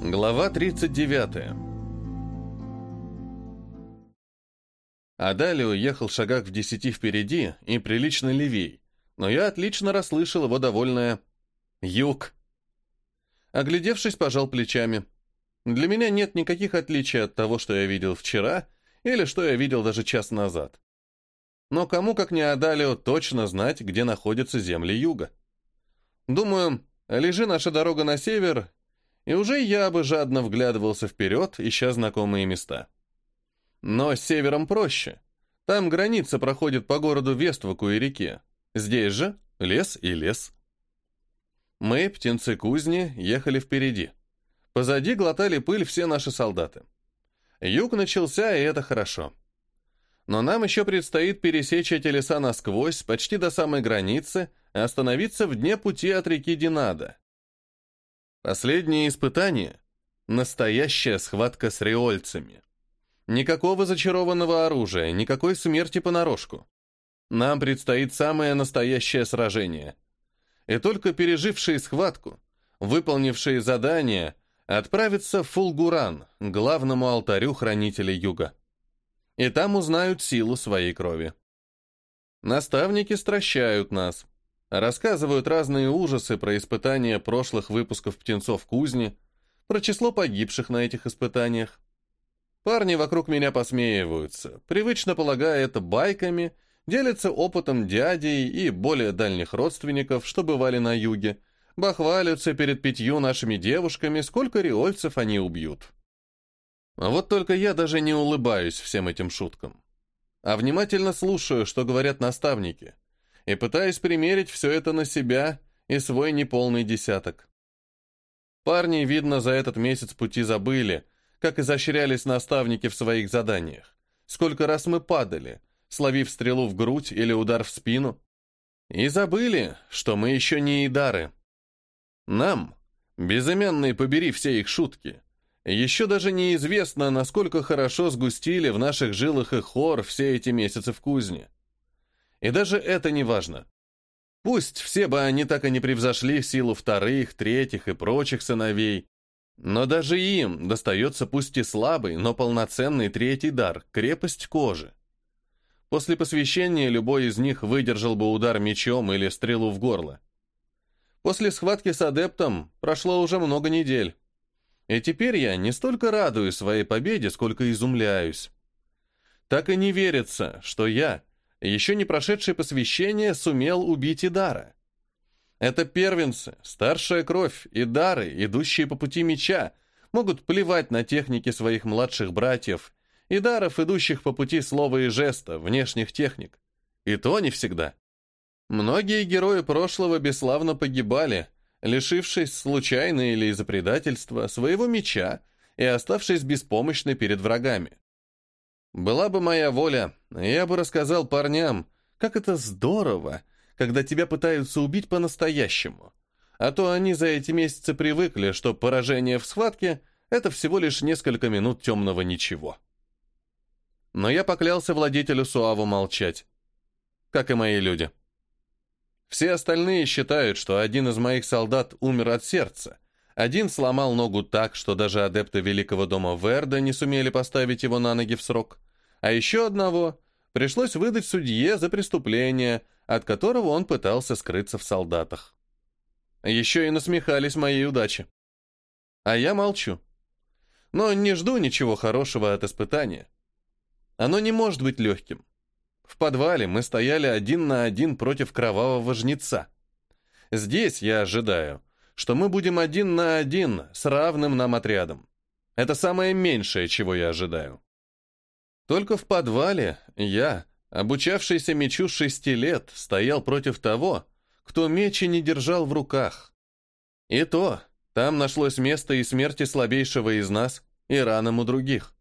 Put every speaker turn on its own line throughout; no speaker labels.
Глава 39 Адалио ехал шагах в десяти впереди и прилично левей, но я отлично расслышал его довольное «Юг». Оглядевшись, пожал плечами. Для меня нет никаких отличий от того, что я видел вчера, или что я видел даже час назад. Но кому, как не Адалио, точно знать, где находятся земли юга. Думаю, лежи наша дорога на север, и уже я бы жадно вглядывался вперед, ища знакомые места. Но с севером проще. Там граница проходит по городу Вестваку и реке. Здесь же лес и лес. Мы, птенцы кузни, ехали впереди. Позади глотали пыль все наши солдаты. Юг начался, и это хорошо. Но нам еще предстоит пересечь эти леса насквозь, почти до самой границы, и остановиться в дне пути от реки Динада. Последнее испытание — настоящая схватка с реольцами. Никакого зачарованного оружия, никакой смерти понарошку. Нам предстоит самое настоящее сражение. И только пережившие схватку, выполнившие задание, отправятся в Фулгуран, главному алтарю хранителя Юга. И там узнают силу своей крови. Наставники стращают нас — Рассказывают разные ужасы про испытания прошлых выпусков «Птенцов кузни», про число погибших на этих испытаниях. Парни вокруг меня посмеиваются, привычно полагая это байками, делятся опытом дядей и более дальних родственников, что бывали на юге, бахвалятся перед пятью нашими девушками, сколько риольцев они убьют. Вот только я даже не улыбаюсь всем этим шуткам, а внимательно слушаю, что говорят наставники — и пытаясь примерить все это на себя и свой неполный десяток. Парни, видно, за этот месяц пути забыли, как изощрялись наставники в своих заданиях. Сколько раз мы падали, словив стрелу в грудь или удар в спину. И забыли, что мы еще не идары. Нам, безымянные побери все их шутки, еще даже неизвестно, насколько хорошо сгустили в наших жилах и хор все эти месяцы в кузне. И даже это не важно. Пусть все бы они так и не превзошли силу вторых, третьих и прочих сыновей, но даже им достается пусть и слабый, но полноценный третий дар — крепость кожи. После посвящения любой из них выдержал бы удар мечом или стрелу в горло. После схватки с адептом прошло уже много недель. И теперь я не столько радуюсь своей победе, сколько изумляюсь. Так и не верится, что я, еще не прошедший посвящение, сумел убить Идара. Это первенцы, старшая кровь и дары, идущие по пути меча, могут плевать на техники своих младших братьев и даров, идущих по пути слова и жеста, внешних техник. И то не всегда. Многие герои прошлого бесславно погибали, лишившись случайно или из-за предательства своего меча и оставшись беспомощны перед врагами. Была бы моя воля, я бы рассказал парням, как это здорово, когда тебя пытаются убить по-настоящему. А то они за эти месяцы привыкли, что поражение в схватке — это всего лишь несколько минут темного ничего. Но я поклялся владетелю Суаву молчать. Как и мои люди. Все остальные считают, что один из моих солдат умер от сердца, один сломал ногу так, что даже адепты Великого дома Верда не сумели поставить его на ноги в срок, а еще одного пришлось выдать судье за преступление, от которого он пытался скрыться в солдатах. Еще и насмехались моей удачи. А я молчу. Но не жду ничего хорошего от испытания. Оно не может быть легким. В подвале мы стояли один на один против кровавого жнеца. Здесь я ожидаю, что мы будем один на один с равным нам отрядом. Это самое меньшее, чего я ожидаю. Только в подвале я, обучавшийся мечу шести лет, стоял против того, кто мечи не держал в руках. И то, там нашлось место и смерти слабейшего из нас, и ранам у других.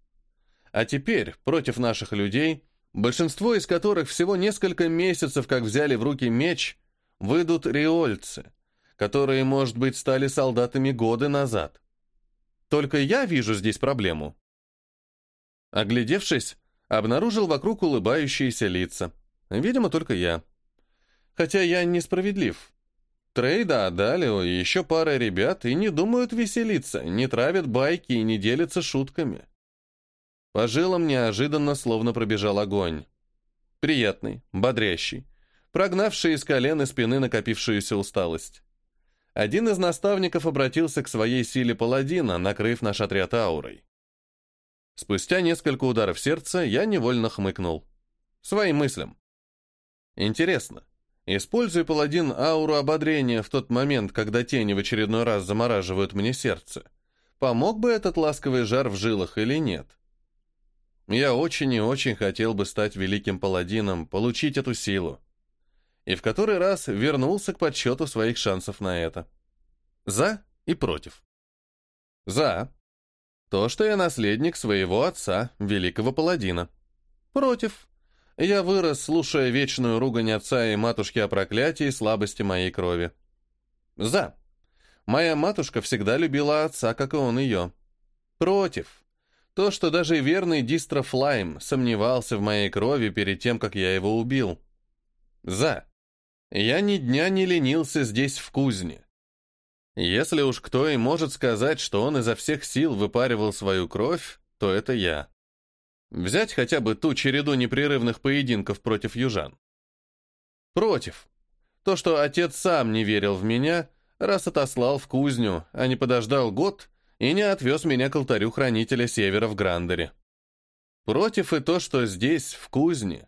А теперь, против наших людей, большинство из которых всего несколько месяцев как взяли в руки меч, выйдут риольцы, которые, может быть, стали солдатами годы назад. Только я вижу здесь проблему. Оглядевшись, обнаружил вокруг улыбающиеся лица. Видимо, только я. Хотя я несправедлив. Трейда, Адалио и еще пара ребят и не думают веселиться, не травят байки и не делятся шутками. По жилам неожиданно словно пробежал огонь. Приятный, бодрящий, прогнавший из колен и спины накопившуюся усталость. Один из наставников обратился к своей силе паладина, накрыв наш отряд аурой. Спустя несколько ударов сердца я невольно хмыкнул. Своим мыслям. Интересно, используя паладин ауру ободрения в тот момент, когда тени в очередной раз замораживают мне сердце, помог бы этот ласковый жар в жилах или нет? Я очень и очень хотел бы стать великим паладином, получить эту силу. И в который раз вернулся к подсчету своих шансов на это. За и против. За. То, что я наследник своего отца, великого паладина. Против. Я вырос, слушая вечную ругань отца и матушки о проклятии и слабости моей крови. За. Моя матушка всегда любила отца, как и он ее. Против. То, что даже верный Дистро Флайм сомневался в моей крови перед тем, как я его убил. За. Я ни дня не ленился здесь в кузне. Если уж кто и может сказать, что он изо всех сил выпаривал свою кровь, то это я. Взять хотя бы ту череду непрерывных поединков против южан. Против. То, что отец сам не верил в меня, раз отослал в кузню, а не подождал год и не отвез меня к алтарю хранителя севера в Грандере. Против и то, что здесь, в кузне,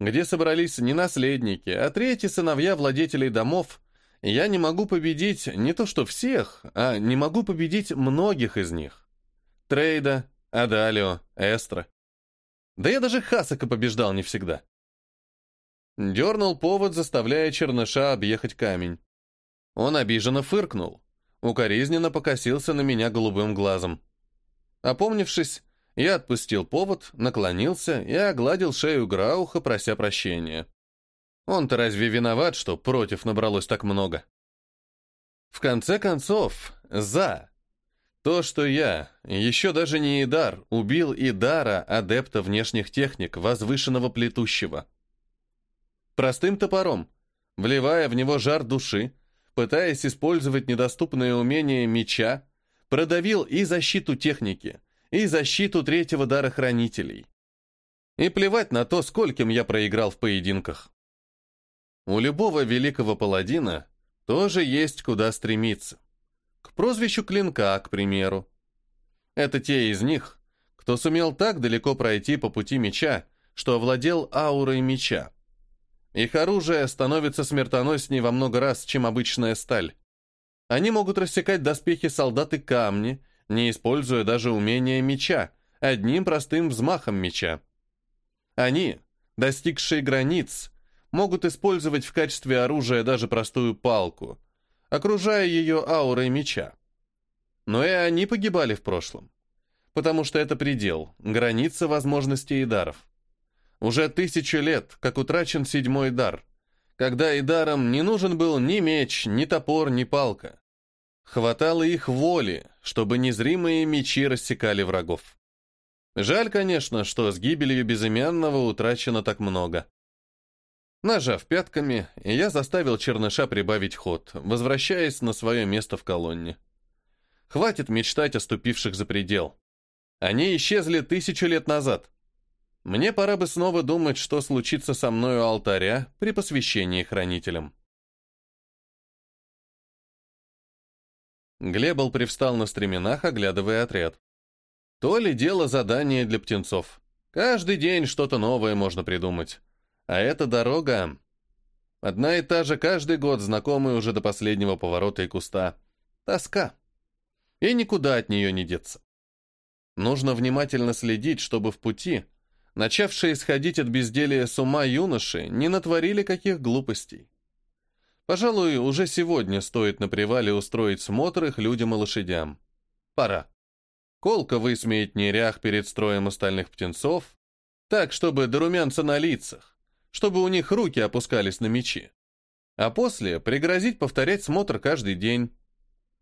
где собрались не наследники, а третьи сыновья владетелей домов, я не могу победить не то что всех, а не могу победить многих из них. Трейда, Адалио, Эстра. Да я даже Хасака побеждал не всегда. Дернул повод, заставляя черныша объехать камень. Он обиженно фыркнул. Укоризненно покосился на меня голубым глазом. Опомнившись, я отпустил повод, наклонился и огладил шею Грауха, прося прощения. Он-то разве виноват, что против набралось так много? В конце концов, за. То, что я, еще даже не Идар, убил Идара, адепта внешних техник, возвышенного плетущего. Простым топором, вливая в него жар души, пытаясь использовать недоступные умения меча, продавил и защиту техники, и защиту третьего дара хранителей. И плевать на то, скольким я проиграл в поединках. У любого великого паладина тоже есть куда стремиться. К прозвищу Клинка, к примеру. Это те из них, кто сумел так далеко пройти по пути меча, что овладел аурой меча. Их оружие становится смертоноснее во много раз, чем обычная сталь. Они могут рассекать доспехи солдат и камни, не используя даже умения меча, одним простым взмахом меча. Они, достигшие границ, могут использовать в качестве оружия даже простую палку, окружая ее аурой меча. Но и они погибали в прошлом, потому что это предел, граница возможностей и даров. Уже тысячу лет, как утрачен седьмой дар, когда и даром не нужен был ни меч, ни топор, ни палка. Хватало их воли, чтобы незримые мечи рассекали врагов. Жаль, конечно, что с гибелью безымянного утрачено так много. Нажав пятками, я заставил черныша прибавить ход, возвращаясь на свое место в колонне. Хватит мечтать о ступивших за предел. Они исчезли тысячу лет назад. Мне пора бы снова думать, что случится со мною алтаря при посвящении хранителям. Глебл привстал на стременах, оглядывая отряд. То ли дело задание для птенцов. Каждый день что-то новое можно придумать. А эта дорога... Одна и та же каждый год, знакомая уже до последнего поворота и куста. Тоска. И никуда от нее не деться. Нужно внимательно следить, чтобы в пути, начавшие сходить от безделия с ума юноши, не натворили каких глупостей. Пожалуй, уже сегодня стоит на привале устроить смотр их людям и лошадям. Пора. Колка высмеет нерях перед строем остальных птенцов, так, чтобы до румянца на лицах, чтобы у них руки опускались на мечи. А после пригрозить повторять смотр каждый день.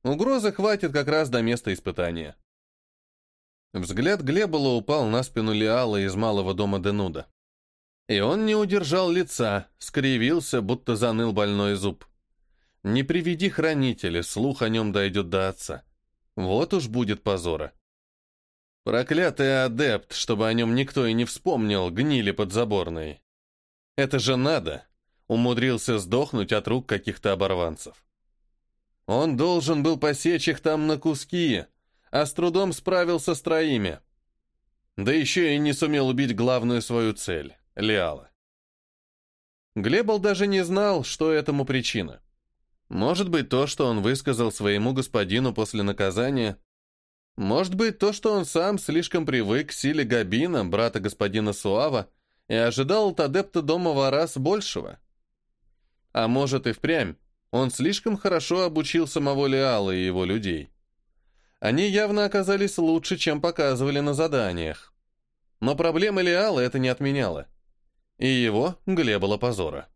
Угрозы хватит как раз до места испытания. Взгляд Глебола упал на спину Лиала из малого дома Денуда. И он не удержал лица, скривился, будто заныл больной зуб. Не приведи хранители, слух о нем дойдет до отца. Вот уж будет позора. Проклятый адепт, чтобы о нем никто и не вспомнил, гнили подзаборной. Это же надо. Умудрился сдохнуть от рук каких-то оборванцев. Он должен был посечь их там на куски, а с трудом справился с троими. Да еще и не сумел убить главную свою цель — Лиала. Глебл даже не знал, что этому причина. Может быть, то, что он высказал своему господину после наказания. Может быть, то, что он сам слишком привык к силе Габина, брата господина Суава, и ожидал от адепта дома Варас большего. А может и впрямь, он слишком хорошо обучил самого Леала и его людей. Они явно оказались лучше, чем показывали на заданиях. Но проблемы Леала это не отменяло. И его глебало позора.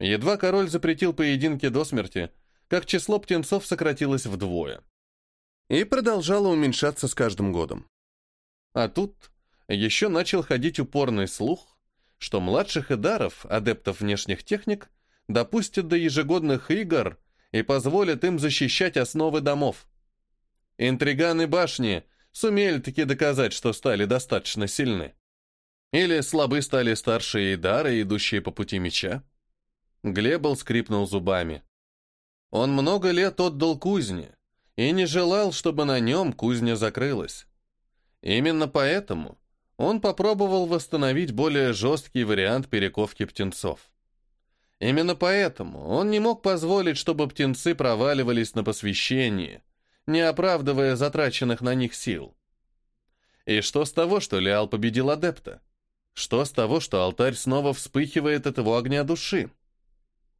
Едва король запретил поединки до смерти, как число птенцов сократилось вдвое. И продолжало уменьшаться с каждым годом. А тут еще начал ходить упорный слух, что младших эдаров, адептов внешних техник, допустят до ежегодных игр и позволят им защищать основы домов. Интриганы башни сумели таки доказать, что стали достаточно сильны. Или слабы стали старшие идары, идущие по пути меча. Глебл скрипнул зубами. Он много лет отдал кузне и не желал, чтобы на нем кузня закрылась. Именно поэтому он попробовал восстановить более жесткий вариант перековки птенцов. Именно поэтому он не мог позволить, чтобы птенцы проваливались на посвящении, не оправдывая затраченных на них сил. И что с того, что Леал победил адепта? Что с того, что алтарь снова вспыхивает от его огня души?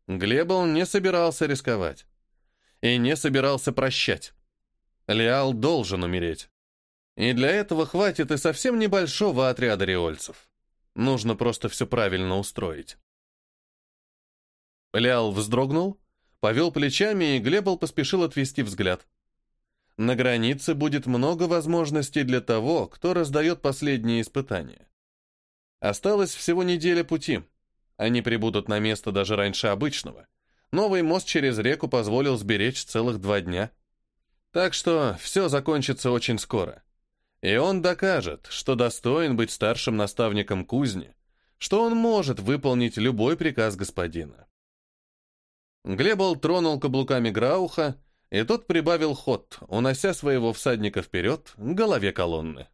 Глебл не собирался рисковать. И не собирался прощать. Леал должен умереть. И для этого хватит и совсем небольшого отряда риольцев. Нужно просто все правильно устроить. Леал вздрогнул, повел плечами, и Глебл поспешил отвести взгляд. На границе будет много возможностей для того, кто раздает последние испытания. Осталось всего неделя пути. Они прибудут на место даже раньше обычного. Новый мост через реку позволил сберечь целых два дня. Так что все закончится очень скоро. И он докажет, что достоин быть старшим наставником кузни, что он может выполнить любой приказ господина. Глебл тронул каблуками Грауха, и тот прибавил ход, унося своего всадника вперед к голове колонны.